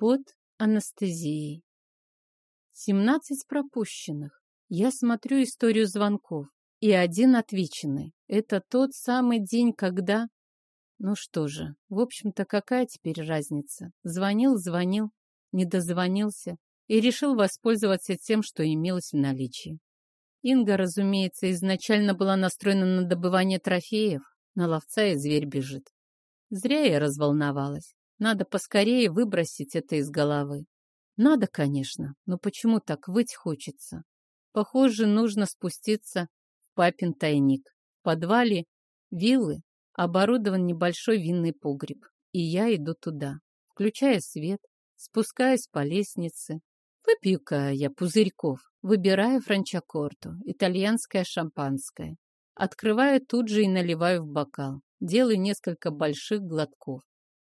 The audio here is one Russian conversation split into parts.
под анестезией. Семнадцать пропущенных. Я смотрю историю звонков. И один отвеченный. Это тот самый день, когда... Ну что же, в общем-то, какая теперь разница? Звонил, звонил, не дозвонился и решил воспользоваться тем, что имелось в наличии. Инга, разумеется, изначально была настроена на добывание трофеев, на ловца и зверь бежит. Зря я разволновалась. Надо поскорее выбросить это из головы. Надо, конечно, но почему так выть хочется? Похоже, нужно спуститься в папин тайник. В подвале виллы оборудован небольшой винный погреб, и я иду туда, включая свет, спускаясь по лестнице. Выпью-ка я пузырьков, выбираю франчакорту, итальянское шампанское. Открываю тут же и наливаю в бокал. Делаю несколько больших глотков.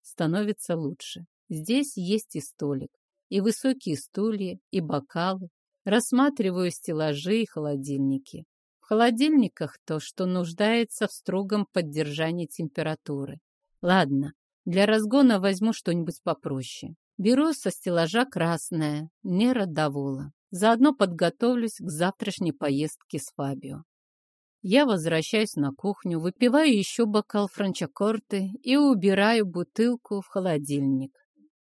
Становится лучше. Здесь есть и столик, и высокие стулья, и бокалы. Рассматриваю стеллажи и холодильники. В холодильниках то, что нуждается в строгом поддержании температуры. Ладно, для разгона возьму что-нибудь попроще. Беру со стеллажа красное, не родовола. Заодно подготовлюсь к завтрашней поездке с Фабио. Я возвращаюсь на кухню, выпиваю еще бокал франчакорты и убираю бутылку в холодильник.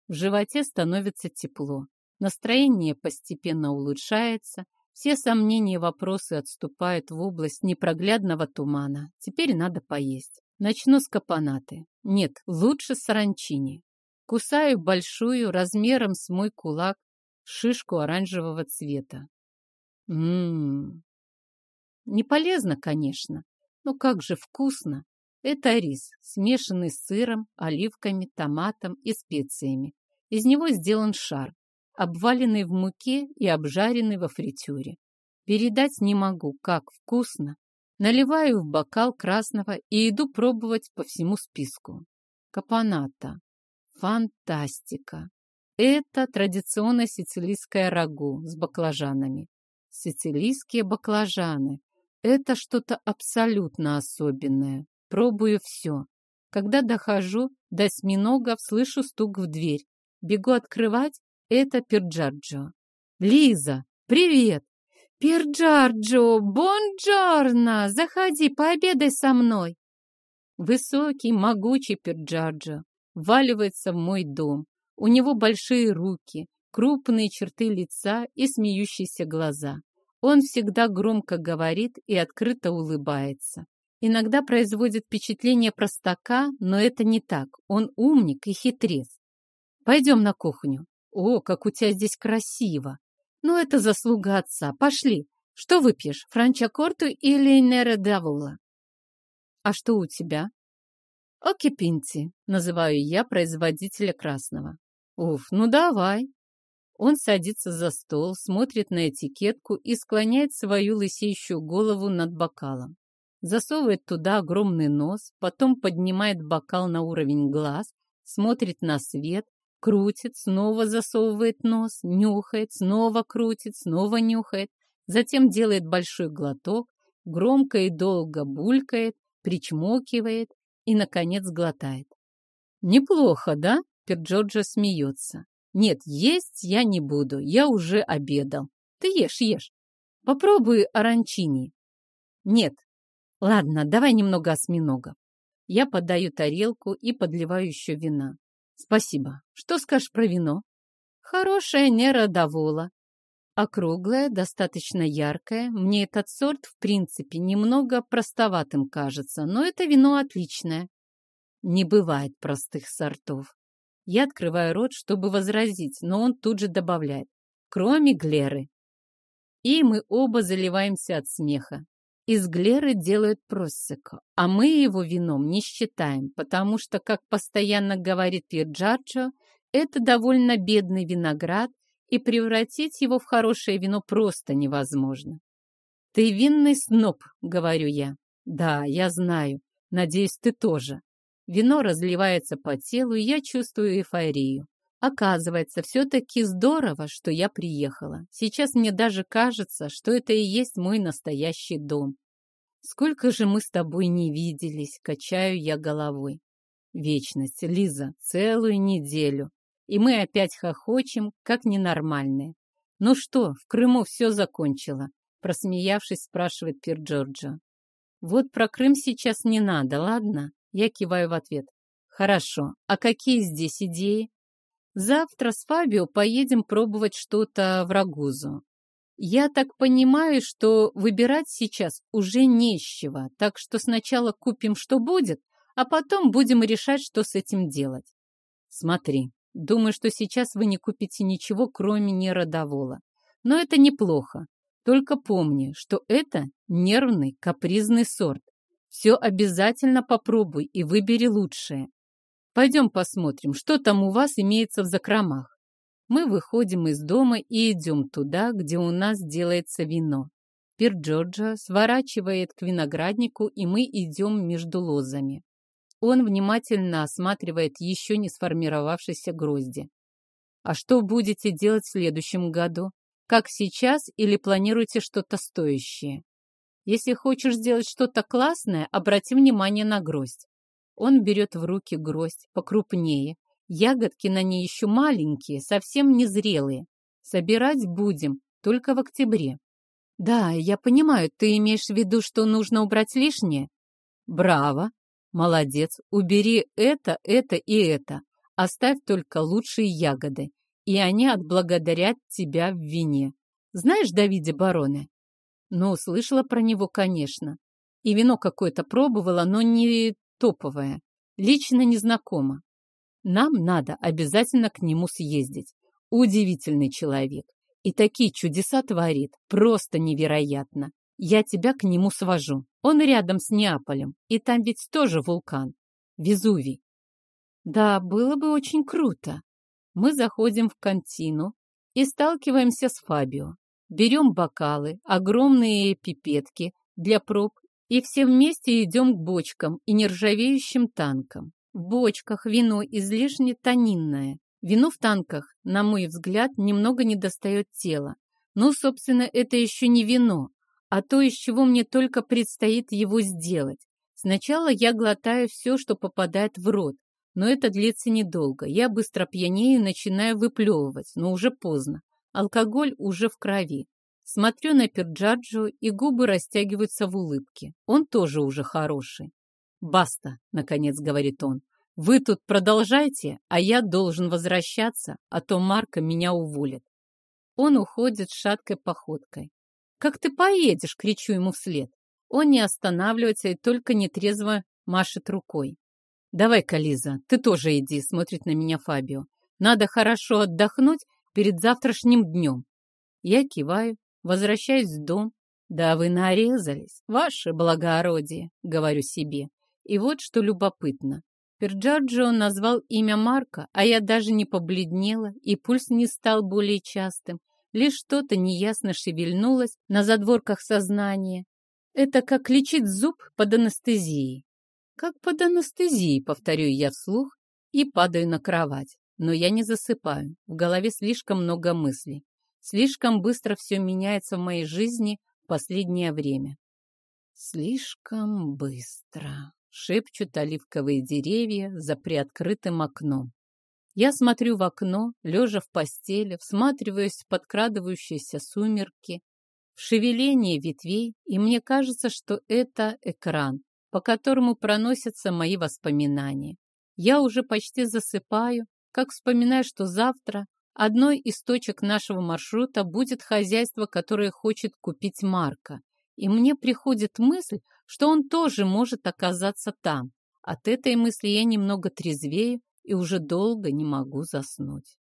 В животе становится тепло. Настроение постепенно улучшается. Все сомнения и вопросы отступают в область непроглядного тумана. Теперь надо поесть. Начну с капонаты. Нет, лучше с ранчини. Кусаю большую, размером с мой кулак, шишку оранжевого цвета. Ммм, не полезно, конечно, но как же вкусно. Это рис, смешанный с сыром, оливками, томатом и специями. Из него сделан шар, обваленный в муке и обжаренный во фритюре. Передать не могу, как вкусно. Наливаю в бокал красного и иду пробовать по всему списку. Капоната. Фантастика! Это традиционное сицилийское рагу с баклажанами. Сицилийские баклажаны. Это что-то абсолютно особенное. Пробую все. Когда дохожу до осьминогов, слышу стук в дверь. Бегу открывать. Это Перджарджо. «Лиза, привет!» «Перджарджо, бонджорно! Заходи, пообедай со мной!» Высокий, могучий Перджарджо валивается в мой дом. У него большие руки, крупные черты лица и смеющиеся глаза. Он всегда громко говорит и открыто улыбается. Иногда производит впечатление простака, но это не так. Он умник и хитрец. Пойдем на кухню. О, как у тебя здесь красиво. Ну, это заслуга отца. Пошли. Что выпьешь, франчакорту или нередавола? А что у тебя? Окипинти, называю я производителя красного. Уф, ну давай. Он садится за стол, смотрит на этикетку и склоняет свою лысеющую голову над бокалом. Засовывает туда огромный нос, потом поднимает бокал на уровень глаз, смотрит на свет, крутит, снова засовывает нос, нюхает, снова крутит, снова нюхает, затем делает большой глоток, громко и долго булькает, причмокивает и, наконец, глотает. «Неплохо, да?» — Перджорджа смеется. «Нет, есть я не буду, я уже обедал. Ты ешь, ешь. Попробуй оранчини». «Нет. Ладно, давай немного осьминога». Я подаю тарелку и подливаю еще вина. «Спасибо. Что скажешь про вино?» «Хорошая неродовола. Округлая, достаточно яркая. Мне этот сорт, в принципе, немного простоватым кажется, но это вино отличное. Не бывает простых сортов. Я открываю рот, чтобы возразить, но он тут же добавляет. Кроме Глеры. И мы оба заливаемся от смеха. Из Глеры делают просеко, а мы его вином не считаем, потому что, как постоянно говорит Пьерджарчо, это довольно бедный виноград, и превратить его в хорошее вино просто невозможно. «Ты винный сноб», — говорю я. «Да, я знаю. Надеюсь, ты тоже». Вино разливается по телу, и я чувствую эйфорию. Оказывается, все-таки здорово, что я приехала. Сейчас мне даже кажется, что это и есть мой настоящий дом. Сколько же мы с тобой не виделись, качаю я головой. Вечность, Лиза, целую неделю. и мы опять хохочем, как ненормальные. «Ну что, в Крыму все закончила?» Просмеявшись, спрашивает Пир Джорджо. «Вот про Крым сейчас не надо, ладно?» Я киваю в ответ. «Хорошо. А какие здесь идеи?» «Завтра с Фабио поедем пробовать что-то в Рагузу. Я так понимаю, что выбирать сейчас уже не с чего, так что сначала купим, что будет, а потом будем решать, что с этим делать. Смотри, думаю, что сейчас вы не купите ничего, кроме неродовола. Но это неплохо. Только помни, что это нервный, капризный сорт. Все обязательно попробуй и выбери лучшее. Пойдем посмотрим, что там у вас имеется в закромах. Мы выходим из дома и идем туда, где у нас делается вино. Пир Джорджа сворачивает к винограднику, и мы идем между лозами. Он внимательно осматривает еще не сформировавшиеся грозди. А что будете делать в следующем году? Как сейчас или планируете что-то стоящее? Если хочешь сделать что-то классное, обрати внимание на гроздь. Он берет в руки гроздь покрупнее. Ягодки на ней еще маленькие, совсем незрелые. Собирать будем только в октябре. Да, я понимаю, ты имеешь в виду, что нужно убрать лишнее? Браво! Молодец, убери это, это и это. Оставь только лучшие ягоды, и они отблагодарят тебя в вине. Знаешь Давиде Бароне? Ну, слышала про него, конечно. И вино какое-то пробовала, но не топовое. Лично не знакома. Нам надо обязательно к нему съездить. Удивительный человек. И такие чудеса творит. Просто невероятно. Я тебя к нему свожу. Он рядом с Неаполем, и там ведь тоже вулкан. Везувий. Да, было бы очень круто. Мы заходим в контину и сталкиваемся с Фабио. Берем бокалы, огромные пипетки для проб и все вместе идем к бочкам и нержавеющим танкам. В бочках вино излишне тонинное. Вино в танках, на мой взгляд, немного недостает тела. Ну, собственно, это еще не вино, а то, из чего мне только предстоит его сделать. Сначала я глотаю все, что попадает в рот, но это длится недолго. Я быстро пьянею и начинаю выплевывать, но уже поздно. Алкоголь уже в крови. Смотрю на Перджаджо, и губы растягиваются в улыбке. Он тоже уже хороший. «Баста», — наконец говорит он, — «вы тут продолжайте, а я должен возвращаться, а то Марка меня уволит». Он уходит шаткой походкой. «Как ты поедешь?» — кричу ему вслед. Он не останавливается и только нетрезво машет рукой. «Давай-ка, Лиза, ты тоже иди», — смотрит на меня Фабио. «Надо хорошо отдохнуть перед завтрашним днем». Я киваю, возвращаюсь в дом. «Да вы нарезались, ваше благородие», — говорю себе. И вот что любопытно. Перджаджо назвал имя Марка, а я даже не побледнела, и пульс не стал более частым. Лишь что-то неясно шевельнулось на задворках сознания. Это как лечить зуб под анестезией. Как под анестезией, повторю я вслух и падаю на кровать. Но я не засыпаю. В голове слишком много мыслей. Слишком быстро все меняется в моей жизни в последнее время. Слишком быстро, шепчут оливковые деревья за приоткрытым окном. Я смотрю в окно, лежа в постели, всматриваясь в подкрадывающиеся сумерки, в шевеление ветвей, и мне кажется, что это экран, по которому проносятся мои воспоминания. Я уже почти засыпаю, как вспоминаю, что завтра одной из точек нашего маршрута будет хозяйство, которое хочет купить Марка. И мне приходит мысль, что он тоже может оказаться там. От этой мысли я немного трезвею и уже долго не могу заснуть.